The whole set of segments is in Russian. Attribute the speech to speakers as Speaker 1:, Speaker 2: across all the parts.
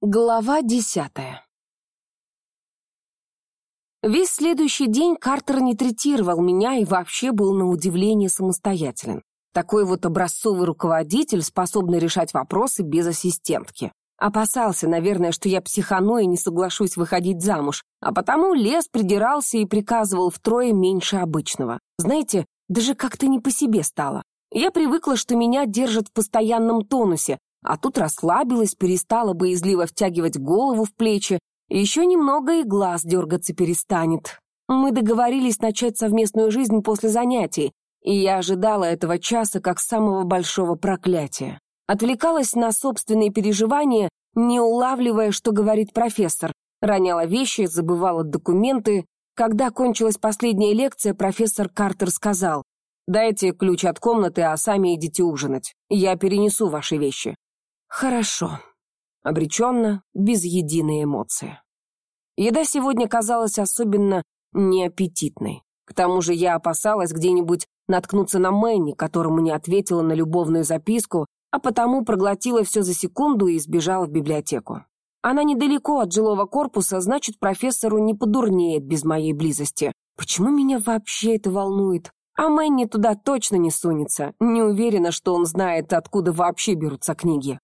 Speaker 1: Глава десятая Весь следующий день Картер не третировал меня и вообще был на удивление самостоятелен. Такой вот образцовый руководитель, способный решать вопросы без ассистентки. Опасался, наверное, что я психану и не соглашусь выходить замуж, а потому лес придирался и приказывал втрое меньше обычного. Знаете, даже как-то не по себе стало. Я привыкла, что меня держат в постоянном тонусе, а тут расслабилась, перестала боязливо втягивать голову в плечи, еще немного и глаз дергаться перестанет. Мы договорились начать совместную жизнь после занятий, и я ожидала этого часа как самого большого проклятия. Отвлекалась на собственные переживания, не улавливая, что говорит профессор. Роняла вещи, забывала документы. Когда кончилась последняя лекция, профессор Картер сказал, «Дайте ключ от комнаты, а сами идите ужинать. Я перенесу ваши вещи». Хорошо. Обреченно, без единой эмоции. Еда сегодня казалась особенно неаппетитной. К тому же я опасалась где-нибудь наткнуться на Мэнни, которому не ответила на любовную записку, а потому проглотила все за секунду и сбежала в библиотеку. Она недалеко от жилого корпуса, значит, профессору не подурнеет без моей близости. Почему меня вообще это волнует? А Мэнни туда точно не сунется. Не уверена, что он знает, откуда вообще берутся книги.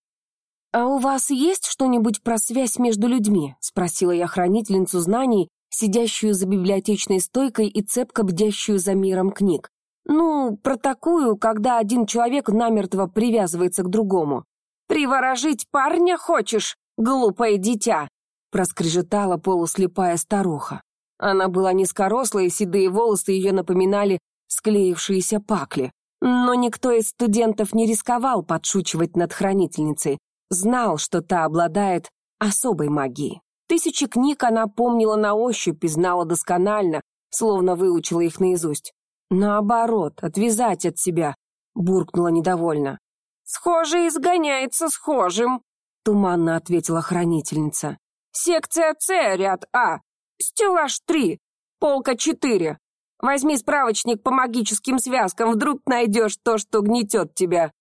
Speaker 1: «А у вас есть что-нибудь про связь между людьми?» — спросила я хранительницу знаний, сидящую за библиотечной стойкой и цепко бдящую за миром книг. «Ну, про такую, когда один человек намертво привязывается к другому». «Приворожить парня хочешь, глупое дитя?» — проскрежетала полуслепая старуха. Она была низкорослая, седые волосы ее напоминали склеившиеся пакли. Но никто из студентов не рисковал подшучивать над хранительницей, Знал, что та обладает особой магией. Тысячи книг она помнила на ощупь и знала досконально, словно выучила их наизусть. Наоборот, отвязать от себя, буркнула недовольно. «Схожий изгоняется схожим», — туманно ответила хранительница. «Секция С, ряд А, стеллаж 3, полка 4. Возьми справочник по магическим связкам, вдруг найдешь то, что гнетет тебя».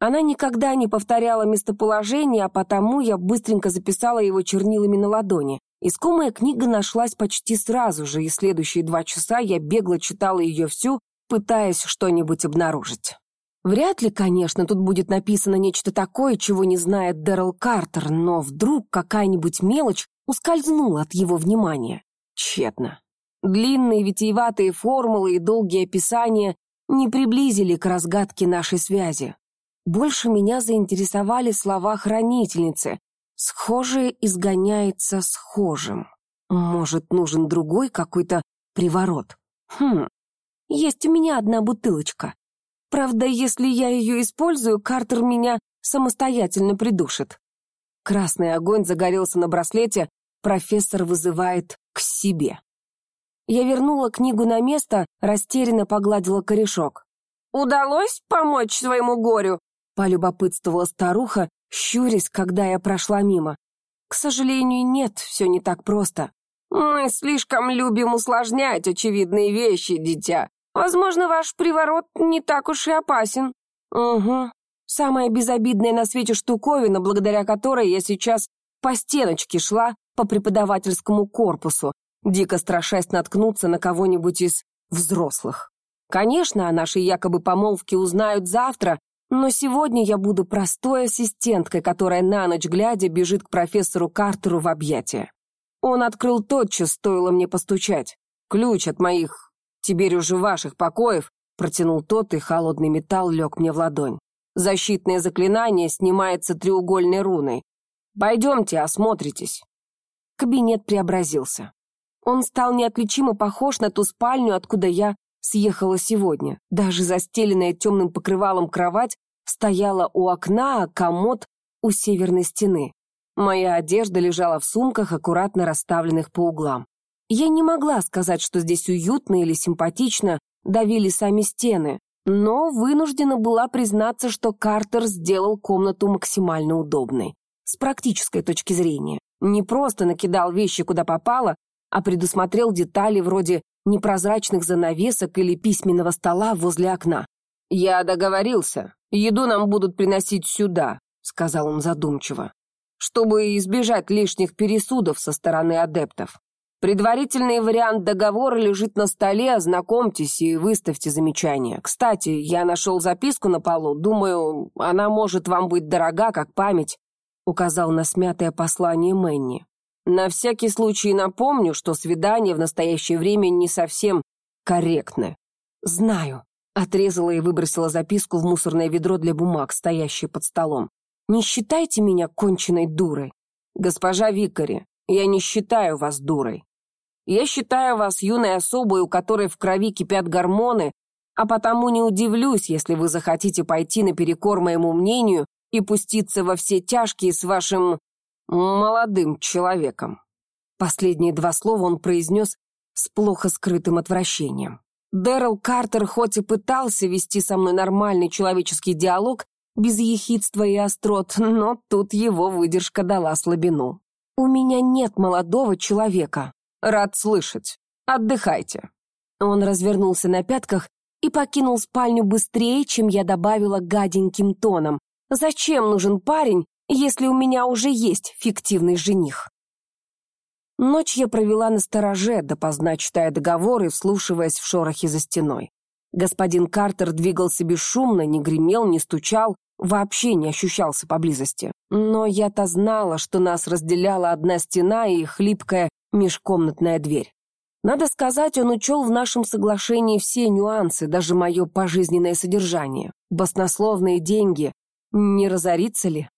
Speaker 1: Она никогда не повторяла местоположение, а потому я быстренько записала его чернилами на ладони. Искомая книга нашлась почти сразу же, и следующие два часа я бегло читала ее всю, пытаясь что-нибудь обнаружить. Вряд ли, конечно, тут будет написано нечто такое, чего не знает Дэрил Картер, но вдруг какая-нибудь мелочь ускользнула от его внимания. Тщетно. Длинные витиеватые формулы и долгие описания не приблизили к разгадке нашей связи. Больше меня заинтересовали слова хранительницы. «Схожее изгоняется схожим». Может, нужен другой какой-то приворот? Хм, есть у меня одна бутылочка. Правда, если я ее использую, Картер меня самостоятельно придушит. Красный огонь загорелся на браслете, профессор вызывает к себе. Я вернула книгу на место, растерянно погладила корешок. «Удалось помочь своему горю?» Полюбопытствовала старуха, щурясь, когда я прошла мимо. К сожалению, нет, все не так просто. Мы слишком любим усложнять очевидные вещи, дитя. Возможно, ваш приворот не так уж и опасен. Угу. Самая безобидная на свете штуковина, благодаря которой я сейчас по стеночке шла по преподавательскому корпусу, дико страшась наткнуться на кого-нибудь из взрослых. Конечно, о нашей якобы помолвке узнают завтра, но сегодня я буду простой ассистенткой, которая на ночь глядя бежит к профессору Картеру в объятия. Он открыл тотчас, стоило мне постучать. Ключ от моих, теперь уже ваших покоев, протянул тот, и холодный металл лег мне в ладонь. Защитное заклинание снимается треугольной руной. Пойдемте, осмотритесь. Кабинет преобразился. Он стал неотличимо похож на ту спальню, откуда я съехала сегодня. Даже застеленная темным покрывалом кровать стояла у окна, а комод у северной стены. Моя одежда лежала в сумках, аккуратно расставленных по углам. Я не могла сказать, что здесь уютно или симпатично, давили сами стены, но вынуждена была признаться, что Картер сделал комнату максимально удобной. С практической точки зрения. Не просто накидал вещи куда попало, а предусмотрел детали вроде непрозрачных занавесок или письменного стола возле окна. «Я договорился. Еду нам будут приносить сюда», — сказал он задумчиво. чтобы избежать лишних пересудов со стороны адептов. Предварительный вариант договора лежит на столе, ознакомьтесь и выставьте замечания. Кстати, я нашел записку на полу, думаю, она может вам быть дорога, как память», указал на смятое послание Мэнни. «На всякий случай напомню, что свидание в настоящее время не совсем корректны». «Знаю», — отрезала и выбросила записку в мусорное ведро для бумаг, стоящее под столом. «Не считайте меня конченной дурой». «Госпожа Викари, я не считаю вас дурой. Я считаю вас юной особой, у которой в крови кипят гормоны, а потому не удивлюсь, если вы захотите пойти наперекор моему мнению и пуститься во все тяжкие с вашим молодым человеком». Последние два слова он произнес с плохо скрытым отвращением. Дэрил Картер хоть и пытался вести со мной нормальный человеческий диалог, без ехидства и острот, но тут его выдержка дала слабину. «У меня нет молодого человека», «Рад слышать. Отдыхайте». Он развернулся на пятках и покинул спальню быстрее, чем я добавила гаденьким тоном. «Зачем нужен парень, если у меня уже есть фиктивный жених?» Ночь я провела на стороже, допоздна читая договор и вслушиваясь в шорохи за стеной. Господин Картер двигался бесшумно, не гремел, не стучал, вообще не ощущался поблизости. Но я-то знала, что нас разделяла одна стена и хлипкая межкомнатная дверь. Надо сказать, он учел в нашем соглашении все нюансы, даже мое пожизненное содержание. Баснословные деньги. Не разориться ли?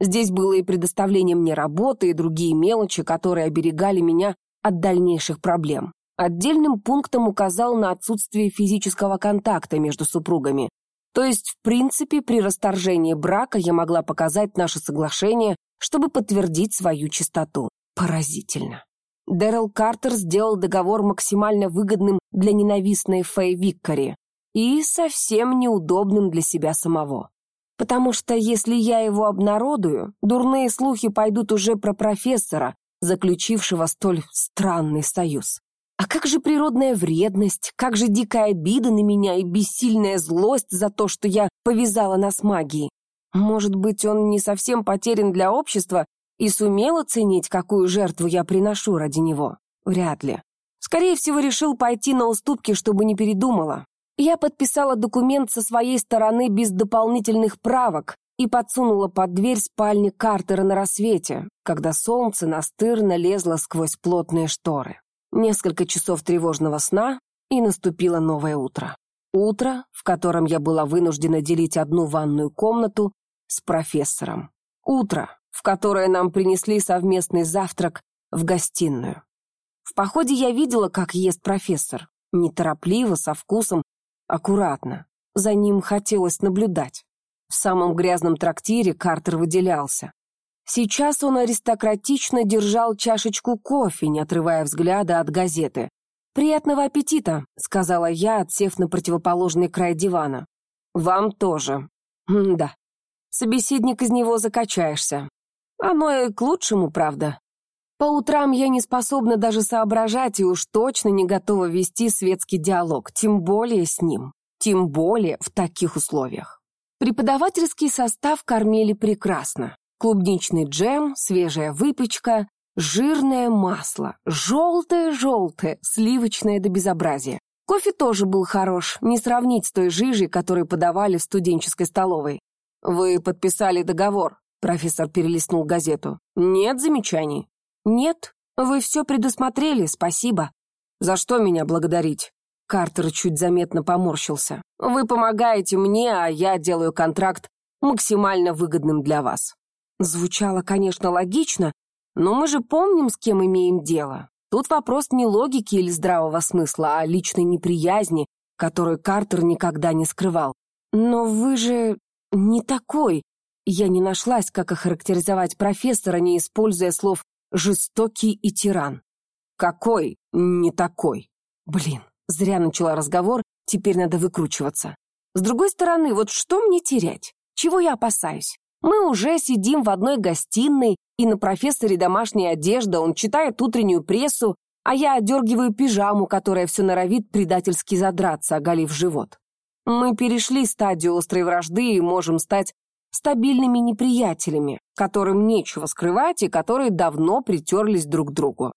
Speaker 1: Здесь было и предоставление мне работы, и другие мелочи, которые оберегали меня от дальнейших проблем. Отдельным пунктом указал на отсутствие физического контакта между супругами. То есть, в принципе, при расторжении брака я могла показать наше соглашение, чтобы подтвердить свою чистоту. Поразительно. Дэрил Картер сделал договор максимально выгодным для ненавистной Фэй Виккари и совсем неудобным для себя самого. Потому что если я его обнародую, дурные слухи пойдут уже про профессора, заключившего столь странный союз. А как же природная вредность, как же дикая обида на меня и бессильная злость за то, что я повязала нас магией? Может быть, он не совсем потерян для общества и сумел оценить, какую жертву я приношу ради него? Вряд ли. Скорее всего, решил пойти на уступки, чтобы не передумала. Я подписала документ со своей стороны без дополнительных правок и подсунула под дверь спальни Картера на рассвете, когда солнце настырно лезло сквозь плотные шторы. Несколько часов тревожного сна, и наступило новое утро. Утро, в котором я была вынуждена делить одну ванную комнату с профессором. Утро, в которое нам принесли совместный завтрак в гостиную. В походе я видела, как ест профессор. Неторопливо, со вкусом, аккуратно. За ним хотелось наблюдать. В самом грязном трактире Картер выделялся. Сейчас он аристократично держал чашечку кофе, не отрывая взгляда от газеты. «Приятного аппетита», — сказала я, отсев на противоположный край дивана. «Вам тоже». М «Да. Собеседник из него закачаешься. Оно и к лучшему, правда. По утрам я не способна даже соображать и уж точно не готова вести светский диалог, тем более с ним, тем более в таких условиях. Преподавательский состав кормили прекрасно. Клубничный джем, свежая выпечка, жирное масло, желтое-желтое, сливочное до безобразия. Кофе тоже был хорош, не сравнить с той жижей, которую подавали в студенческой столовой. «Вы подписали договор», Профессор перелистнул газету. «Нет замечаний?» «Нет. Вы все предусмотрели, спасибо». «За что меня благодарить?» Картер чуть заметно поморщился. «Вы помогаете мне, а я делаю контракт максимально выгодным для вас». Звучало, конечно, логично, но мы же помним, с кем имеем дело. Тут вопрос не логики или здравого смысла, а личной неприязни, которую Картер никогда не скрывал. «Но вы же не такой», я не нашлась, как охарактеризовать профессора, не используя слов «жестокий» и «тиран». «Какой не такой?» Блин, зря начала разговор, теперь надо выкручиваться. С другой стороны, вот что мне терять? Чего я опасаюсь? Мы уже сидим в одной гостиной, и на профессоре домашняя одежда, он читает утреннюю прессу, а я одергиваю пижаму, которая все норовит предательски задраться, оголив живот. Мы перешли стадию острой вражды и можем стать стабильными неприятелями, которым нечего скрывать и которые давно притерлись друг к другу.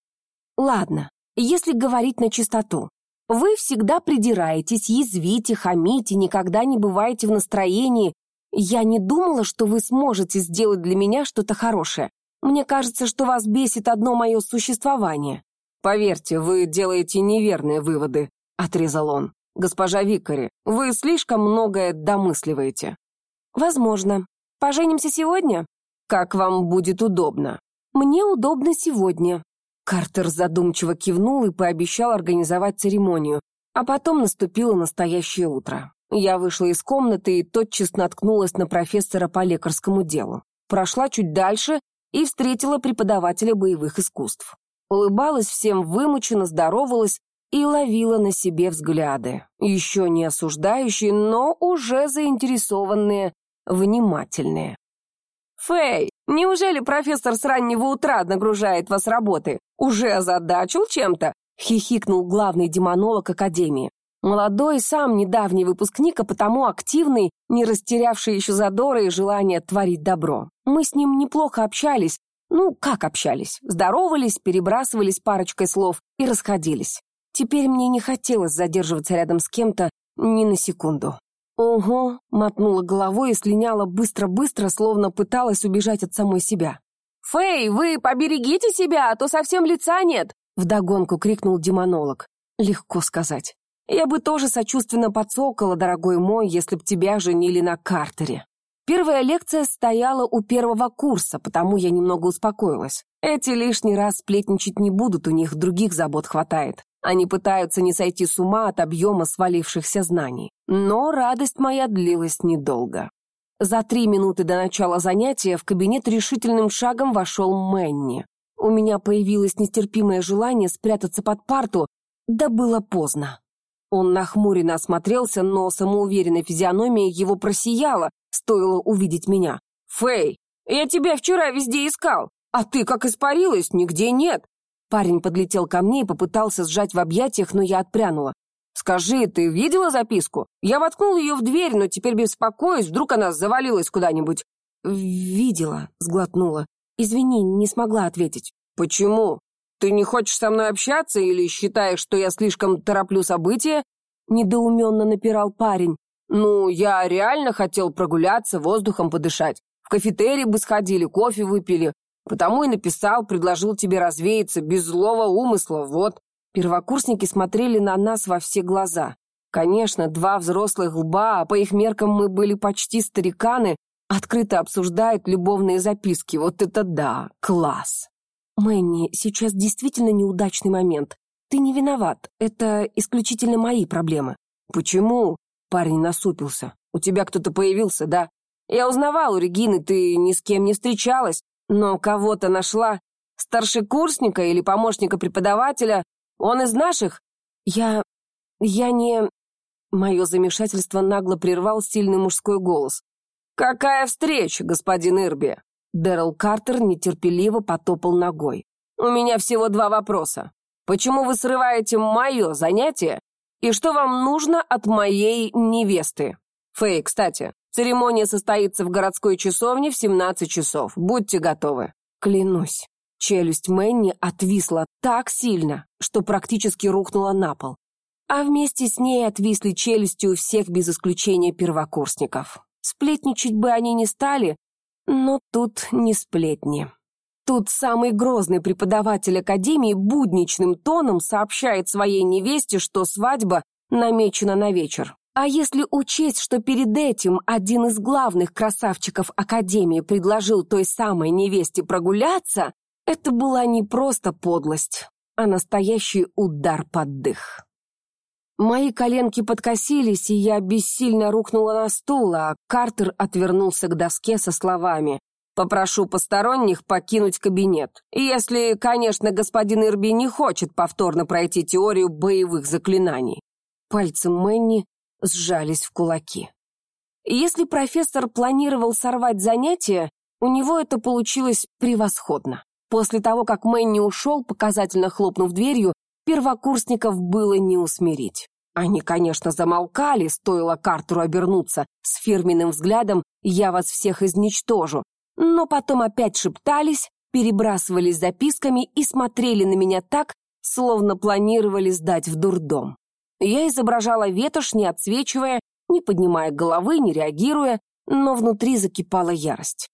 Speaker 1: Ладно, если говорить на чистоту. Вы всегда придираетесь, язвите, хамите, никогда не бываете в настроении. Я не думала, что вы сможете сделать для меня что-то хорошее. Мне кажется, что вас бесит одно мое существование. Поверьте, вы делаете неверные выводы, отрезал он. Госпожа Викари, вы слишком многое домысливаете. Возможно. Поженимся сегодня? Как вам будет удобно? Мне удобно сегодня. Картер задумчиво кивнул и пообещал организовать церемонию, а потом наступило настоящее утро. Я вышла из комнаты и тотчас наткнулась на профессора по лекарскому делу. Прошла чуть дальше и встретила преподавателя боевых искусств. Улыбалась всем вымученно, здоровалась и ловила на себе взгляды, еще не осуждающие, но уже заинтересованные, внимательные. «Фэй, неужели профессор с раннего утра нагружает вас работы? Уже озадачил чем-то?» — хихикнул главный демонолог Академии. Молодой, сам недавний выпускник, а потому активный, не растерявший еще задора и желание творить добро. Мы с ним неплохо общались. Ну, как общались? Здоровались, перебрасывались парочкой слов и расходились. Теперь мне не хотелось задерживаться рядом с кем-то ни на секунду. «Ого», — мотнула головой и слиняла быстро-быстро, словно пыталась убежать от самой себя. «Фэй, вы поберегите себя, а то совсем лица нет!» — вдогонку крикнул демонолог. «Легко сказать. Я бы тоже сочувственно подсокала, дорогой мой, если б тебя женили на Картере». Первая лекция стояла у первого курса, потому я немного успокоилась. Эти лишний раз сплетничать не будут, у них других забот хватает. Они пытаются не сойти с ума от объема свалившихся знаний. Но радость моя длилась недолго. За три минуты до начала занятия в кабинет решительным шагом вошел Мэнни. У меня появилось нестерпимое желание спрятаться под парту, да было поздно. Он нахмуренно осмотрелся, но самоуверенная физиономия его просияла, стоило увидеть меня. «Фэй, я тебя вчера везде искал, а ты как испарилась, нигде нет. Парень подлетел ко мне и попытался сжать в объятиях, но я отпрянула. «Скажи, ты видела записку? Я воткнул ее в дверь, но теперь беспокоюсь, вдруг она завалилась куда-нибудь». «Видела», — сглотнула. «Извини, не смогла ответить». «Почему? Ты не хочешь со мной общаться или считаешь, что я слишком тороплю события?» Недоуменно напирал парень. «Ну, я реально хотел прогуляться, воздухом подышать. В кафетерий бы сходили, кофе выпили. Потому и написал, предложил тебе развеяться, без злого умысла, вот. Первокурсники смотрели на нас во все глаза. Конечно, два взрослых лба, а по их меркам мы были почти стариканы, открыто обсуждают любовные записки. Вот это да, класс. Мэнни, сейчас действительно неудачный момент. Ты не виноват, это исключительно мои проблемы. Почему? Парень насупился. У тебя кто-то появился, да? Я узнавал у Регины, ты ни с кем не встречалась. Но кого-то нашла? Старшекурсника или помощника преподавателя? Он из наших? Я... я не... Мое замешательство нагло прервал сильный мужской голос. «Какая встреча, господин Ирби?» Дэрил Картер нетерпеливо потопал ногой. «У меня всего два вопроса. Почему вы срываете мое занятие? И что вам нужно от моей невесты? Фэй, кстати, Церемония состоится в городской часовне в 17 часов. Будьте готовы. Клянусь. Челюсть Мэнни отвисла так сильно, что практически рухнула на пол. А вместе с ней отвисли челюсти у всех без исключения первокурсников. Сплетничать бы они не стали, но тут не сплетни. Тут самый грозный преподаватель Академии будничным тоном сообщает своей невесте, что свадьба намечена на вечер. А если учесть, что перед этим один из главных красавчиков Академии предложил той самой невесте прогуляться, это была не просто подлость, а настоящий удар под дых. Мои коленки подкосились, и я бессильно рухнула на стул, а Картер отвернулся к доске со словами «Попрошу посторонних покинуть кабинет, если, конечно, господин Ирби не хочет повторно пройти теорию боевых заклинаний». Пальцы Мэнни сжались в кулаки. Если профессор планировал сорвать занятие, у него это получилось превосходно. После того, как Мэнни ушел, показательно хлопнув дверью, первокурсников было не усмирить. Они, конечно, замолкали, стоило Картеру обернуться. С фирменным взглядом «я вас всех изничтожу». Но потом опять шептались, перебрасывались записками и смотрели на меня так, словно планировали сдать в дурдом. Я изображала ветошь, не отсвечивая, не поднимая головы, не реагируя, но внутри закипала ярость.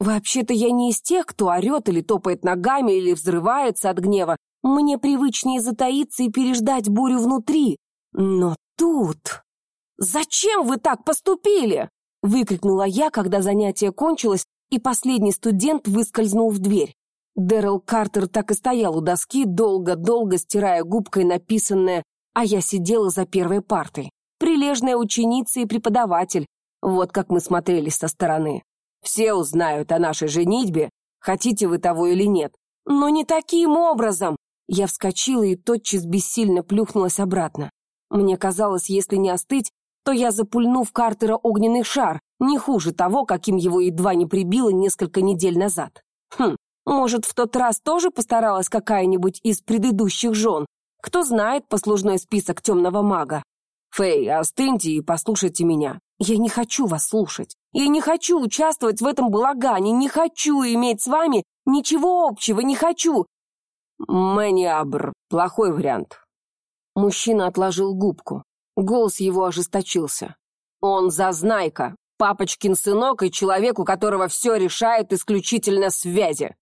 Speaker 1: Вообще-то я не из тех, кто орет или топает ногами, или взрывается от гнева. Мне привычнее затаиться и переждать бурю внутри. Но тут... «Зачем вы так поступили?» — выкрикнула я, когда занятие кончилось, и последний студент выскользнул в дверь. Дэрил Картер так и стоял у доски, долго-долго стирая губкой написанное, а я сидела за первой партой. Прилежная ученица и преподаватель. Вот как мы смотрелись со стороны. Все узнают о нашей женитьбе, хотите вы того или нет. Но не таким образом. Я вскочила и тотчас бессильно плюхнулась обратно. Мне казалось, если не остыть, то я запульну в Картера огненный шар, не хуже того, каким его едва не прибило несколько недель назад. Хм, может, в тот раз тоже постаралась какая-нибудь из предыдущих жен? Кто знает послужной список темного мага? Фэй, остыньте и послушайте меня. Я не хочу вас слушать. Я не хочу участвовать в этом балагане, не хочу иметь с вами ничего общего, не хочу. Мэнни Абр, плохой вариант. Мужчина отложил губку. Голос его ожесточился. «Он зазнайка, папочкин сынок и человек, у которого все решает исключительно связи.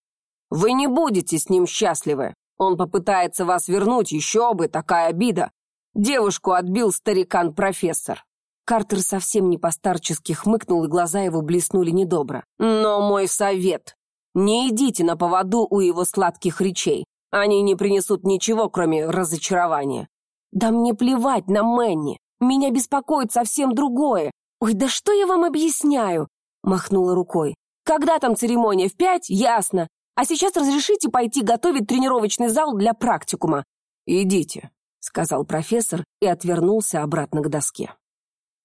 Speaker 1: Вы не будете с ним счастливы. Он попытается вас вернуть, еще бы, такая обида. Девушку отбил старикан-профессор». Картер совсем не постарчески хмыкнул, и глаза его блеснули недобро. «Но мой совет. Не идите на поводу у его сладких речей. Они не принесут ничего, кроме разочарования. «Да мне плевать на Мэнни. Меня беспокоит совсем другое. Ой, да что я вам объясняю?» Махнула рукой. «Когда там церемония? В пять? Ясно. А сейчас разрешите пойти готовить тренировочный зал для практикума?» «Идите», — сказал профессор и отвернулся обратно к доске.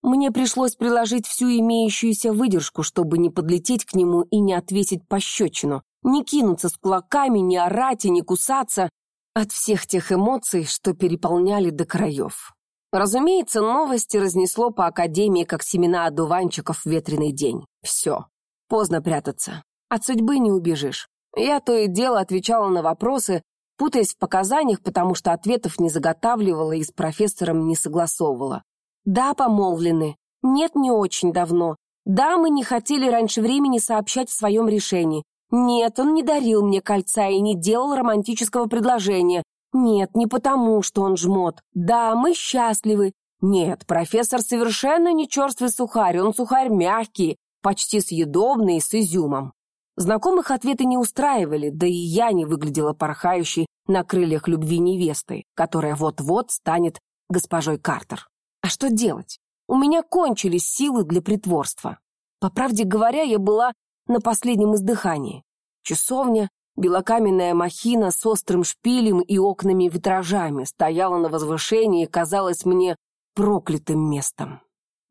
Speaker 1: Мне пришлось приложить всю имеющуюся выдержку, чтобы не подлететь к нему и не отвесить пощечину, не кинуться с кулаками, не орать и не кусаться, от всех тех эмоций, что переполняли до краев. Разумеется, новости разнесло по Академии, как семена одуванчиков в ветреный день. Все. Поздно прятаться. От судьбы не убежишь. Я то и дело отвечала на вопросы, путаясь в показаниях, потому что ответов не заготавливала и с профессором не согласовывала. Да, помолвлены. Нет, не очень давно. Да, мы не хотели раньше времени сообщать в своем решении. Нет, он не дарил мне кольца и не делал романтического предложения. Нет, не потому, что он жмот. Да, мы счастливы. Нет, профессор совершенно не черствый сухарь, он сухарь мягкий, почти съедобный, с изюмом. Знакомых ответы не устраивали, да и я не выглядела порхающей на крыльях любви невестой, которая вот-вот станет госпожой Картер. А что делать? У меня кончились силы для притворства. По правде говоря, я была на последнем издыхании. Часовня, белокаменная махина с острым шпилем и окнами-витражами стояла на возвышении и казалась мне проклятым местом.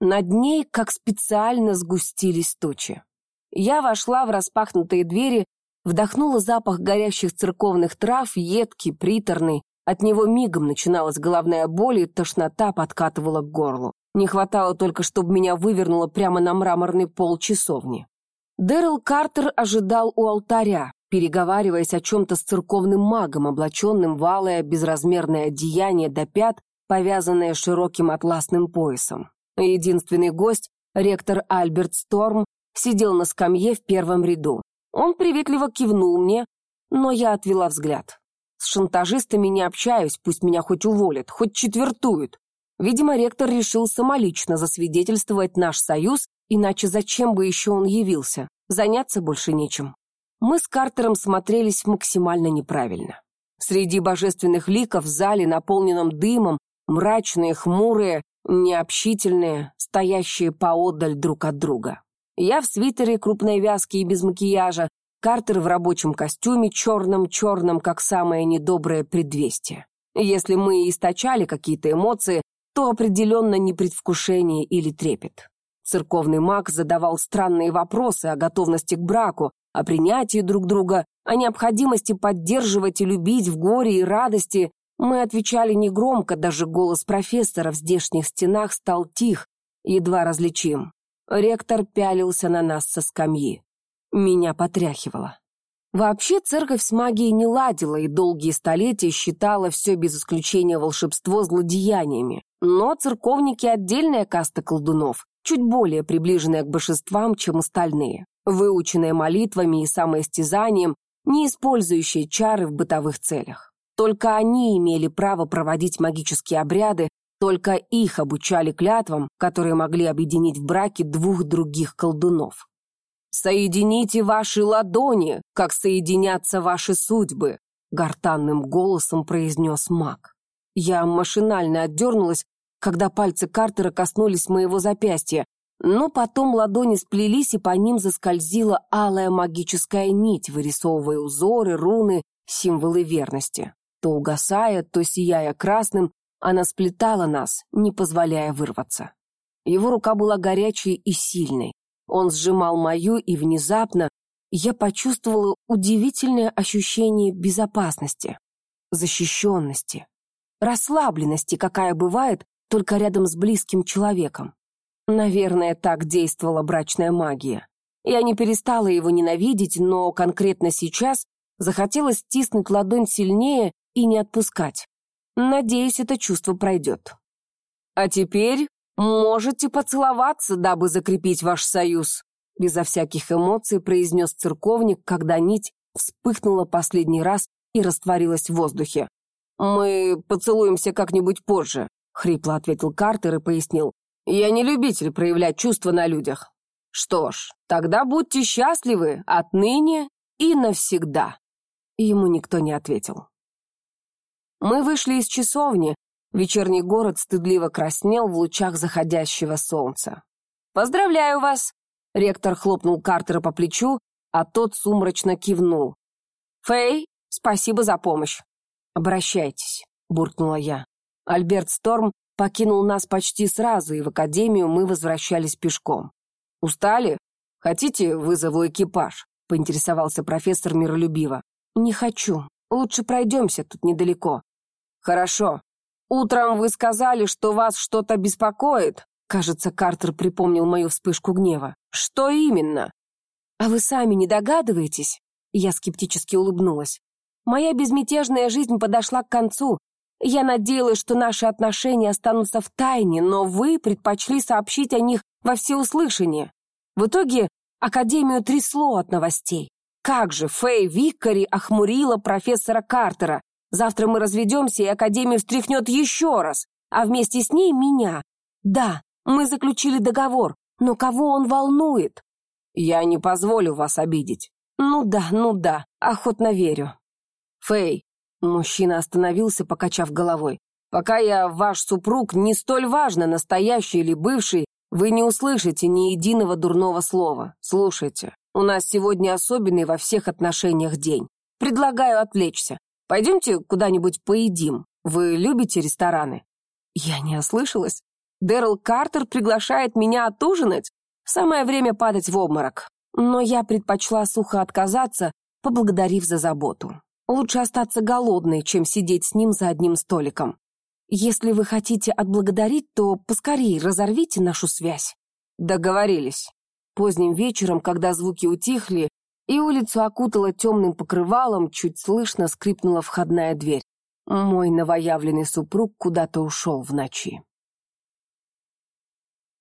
Speaker 1: Над ней, как специально, сгустились тучи. Я вошла в распахнутые двери, вдохнула запах горящих церковных трав, едкий, приторный. От него мигом начиналась головная боль, и тошнота подкатывала к горлу. Не хватало только, чтобы меня вывернуло прямо на мраморный пол часовни. Дэрил Картер ожидал у алтаря, переговариваясь о чем-то с церковным магом, облаченным в алое безразмерное одеяние до пят, повязанное широким атласным поясом. Единственный гость, ректор Альберт Сторм, сидел на скамье в первом ряду. Он приветливо кивнул мне, но я отвела взгляд. С шантажистами не общаюсь, пусть меня хоть уволят, хоть четвертуют. Видимо, ректор решил самолично засвидетельствовать наш союз Иначе зачем бы еще он явился? Заняться больше нечем. Мы с Картером смотрелись максимально неправильно. Среди божественных ликов в зале, наполненном дымом, мрачные, хмурые, необщительные, стоящие поодаль друг от друга. Я в свитере крупной вязки и без макияжа, Картер в рабочем костюме, черном-черном, как самое недоброе предвестие. Если мы источали какие-то эмоции, то определенно не предвкушение или трепет. Церковный маг задавал странные вопросы о готовности к браку, о принятии друг друга, о необходимости поддерживать и любить в горе и радости. Мы отвечали негромко, даже голос профессора в здешних стенах стал тих, едва различим. Ректор пялился на нас со скамьи. Меня потряхивало. Вообще церковь с магией не ладила и долгие столетия считала все без исключения волшебство злодеяниями. Но церковники — отдельная каста колдунов, чуть более приближенная к божествам, чем остальные, выученная молитвами и самоистязанием, не использующая чары в бытовых целях. Только они имели право проводить магические обряды, только их обучали клятвам, которые могли объединить в браке двух других колдунов. «Соедините ваши ладони, как соединятся ваши судьбы», гортанным голосом произнес маг. Я машинально отдернулась, когда пальцы Картера коснулись моего запястья, но потом ладони сплелись, и по ним заскользила алая магическая нить, вырисовывая узоры, руны, символы верности. То угасая, то сияя красным, она сплетала нас, не позволяя вырваться. Его рука была горячей и сильной. Он сжимал мою, и внезапно я почувствовала удивительное ощущение безопасности, защищенности, расслабленности, какая бывает только рядом с близким человеком. Наверное, так действовала брачная магия. Я не перестала его ненавидеть, но конкретно сейчас захотелось стиснуть ладонь сильнее и не отпускать. Надеюсь, это чувство пройдет. А теперь «Можете поцеловаться, дабы закрепить ваш союз», безо всяких эмоций произнес церковник, когда нить вспыхнула последний раз и растворилась в воздухе. «Мы поцелуемся как-нибудь позже», — хрипло ответил Картер и пояснил. «Я не любитель проявлять чувства на людях». «Что ж, тогда будьте счастливы отныне и навсегда». Ему никто не ответил. Мы вышли из часовни, Вечерний город стыдливо краснел в лучах заходящего солнца. «Поздравляю вас!» Ректор хлопнул Картера по плечу, а тот сумрачно кивнул. «Фэй, спасибо за помощь!» «Обращайтесь», — буркнула я. Альберт Сторм покинул нас почти сразу, и в академию мы возвращались пешком. «Устали? Хотите, вызову экипаж?» — поинтересовался профессор миролюбиво. «Не хочу. Лучше пройдемся, тут недалеко». «Хорошо. «Утром вы сказали, что вас что-то беспокоит?» Кажется, Картер припомнил мою вспышку гнева. «Что именно?» «А вы сами не догадываетесь?» Я скептически улыбнулась. «Моя безмятежная жизнь подошла к концу. Я надеялась, что наши отношения останутся в тайне, но вы предпочли сообщить о них во всеуслышание. В итоге Академию трясло от новостей. Как же Фэй Виккари охмурила профессора Картера, Завтра мы разведемся, и Академия встряхнет еще раз, а вместе с ней меня. Да, мы заключили договор, но кого он волнует? Я не позволю вас обидеть. Ну да, ну да, охотно верю. Фэй, мужчина остановился, покачав головой. Пока я ваш супруг, не столь важно, настоящий или бывший, вы не услышите ни единого дурного слова. Слушайте, у нас сегодня особенный во всех отношениях день. Предлагаю отвлечься. Пойдемте куда-нибудь поедим. Вы любите рестораны?» Я не ослышалась. Дэрил Картер приглашает меня отужинать. Самое время падать в обморок. Но я предпочла сухо отказаться, поблагодарив за заботу. Лучше остаться голодной, чем сидеть с ним за одним столиком. Если вы хотите отблагодарить, то поскорее разорвите нашу связь. Договорились. Поздним вечером, когда звуки утихли, и улицу окутала темным покрывалом, чуть слышно скрипнула входная дверь. Мой новоявленный супруг куда-то ушел в ночи.